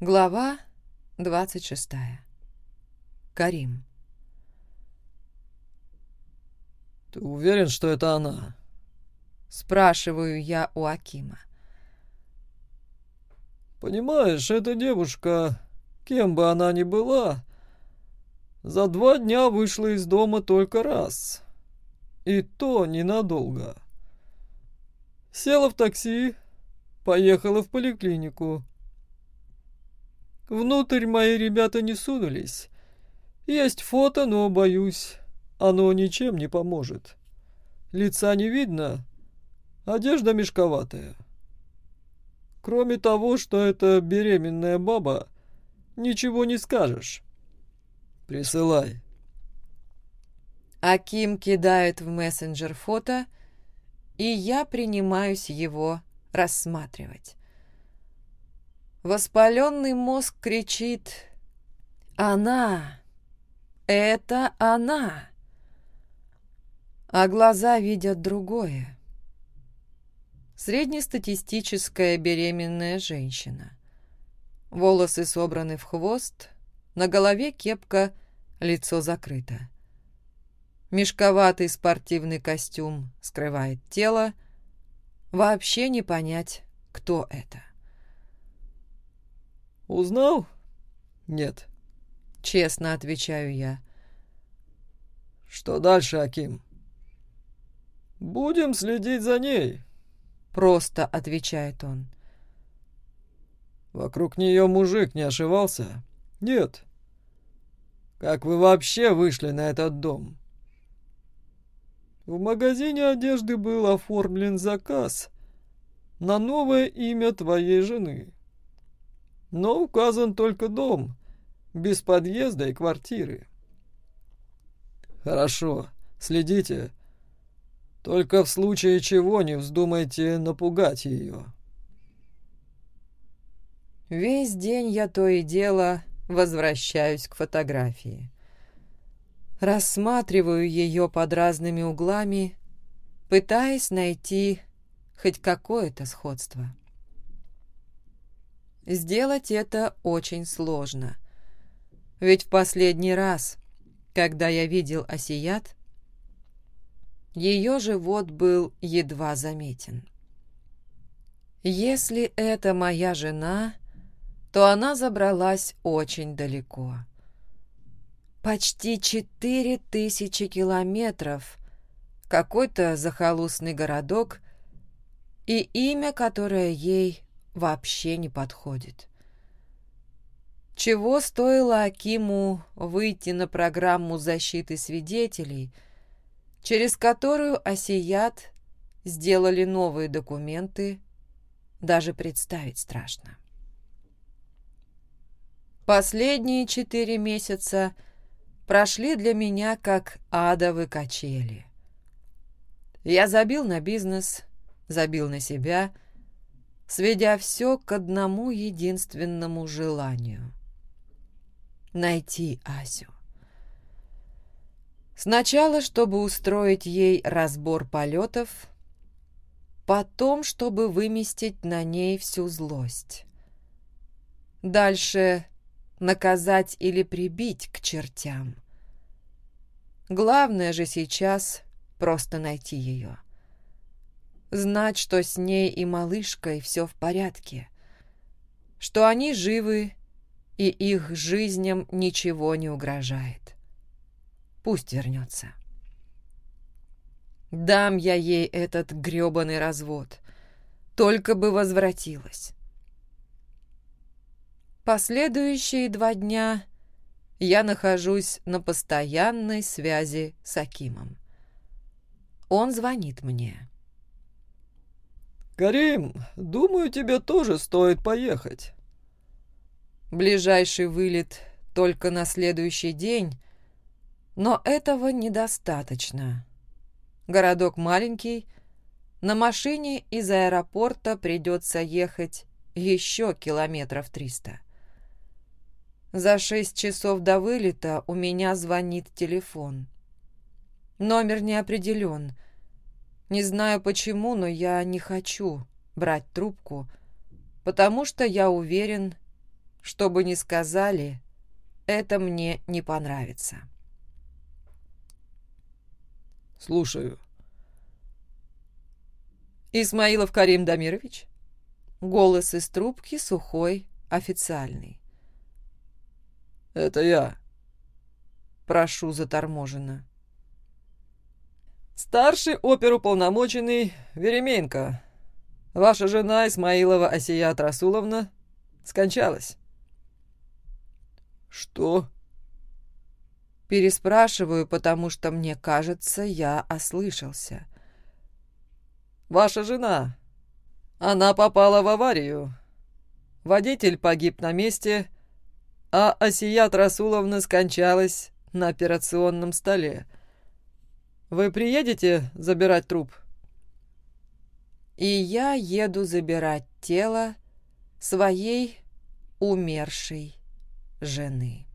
Глава 26. Карим. «Ты уверен, что это она?» Спрашиваю я Внутрь мои ребята не сунулись. Есть фото, но, боюсь, оно ничем не поможет. Лица не видно, одежда мешковатая. Кроме того, что это беременная баба, ничего не скажешь. Присылай. Аким кидает в мессенджер фото, и я принимаюсь его рассматривать. Воспаленный мозг кричит «Она! Это она!» А глаза видят другое. Среднестатистическая беременная женщина. Волосы собраны в хвост, на голове кепка, лицо закрыто. Мешковатый спортивный костюм скрывает тело. Вообще не понять, кто это. «Узнал?» «Нет». «Честно отвечаю я». «Что дальше, Аким?» «Будем следить за ней», — просто отвечает он. «Вокруг нее мужик не ошивался?» «Нет». «Как вы вообще вышли на этот дом?» В магазине одежды был оформлен заказ на новое имя твоей жены но указан только дом, без подъезда и квартиры. Хорошо, следите. Только в случае чего не вздумайте напугать ее. Весь день я то и дело возвращаюсь к фотографии. Рассматриваю ее под разными углами, пытаясь найти хоть какое-то сходство сделать это очень сложно. Ведь в последний раз, когда я видел осият, ее живот был едва заметен. Если это моя жена, то она забралась очень далеко. Почти четыре тысячи километров, какой-то захолустный городок и имя, которое ей вообще не подходит. Чего стоило Акиму выйти на программу защиты свидетелей, через которую Осият сделали новые документы, даже представить страшно. Последние четыре месяца прошли для меня как адовы качели. Я забил на бизнес, забил на себя — сведя все к одному единственному желанию — найти Асю. Сначала, чтобы устроить ей разбор полетов, потом, чтобы выместить на ней всю злость. Дальше наказать или прибить к чертям. Главное же сейчас просто найти ее Знать, что с ней и малышкой все в порядке, что они живы и их жизням ничего не угрожает. Пусть вернется. Дам я ей этот гребаный развод, только бы возвратилась. Последующие два дня я нахожусь на постоянной связи с Акимом. Он звонит мне. «Карим, думаю, тебе тоже стоит поехать». Ближайший вылет только на следующий день, но этого недостаточно. Городок маленький, на машине из аэропорта придется ехать еще километров триста. За шесть часов до вылета у меня звонит телефон. Номер не определен — не знаю почему, но я не хочу брать трубку, потому что я уверен, Что бы ни сказали, это мне не понравится. Слушаю. Исмаилов Карим Дамирович? Голос из трубки сухой, официальный. Это я. Прошу заторможенно. Старший оперуполномоченный Веременко. Ваша жена Исмаилова Асия Расуловна скончалась. Что? Переспрашиваю, потому что мне кажется, я ослышался. Ваша жена. Она попала в аварию. Водитель погиб на месте, а Асия Расуловна скончалась на операционном столе. «Вы приедете забирать труп?» И я еду забирать тело своей умершей жены.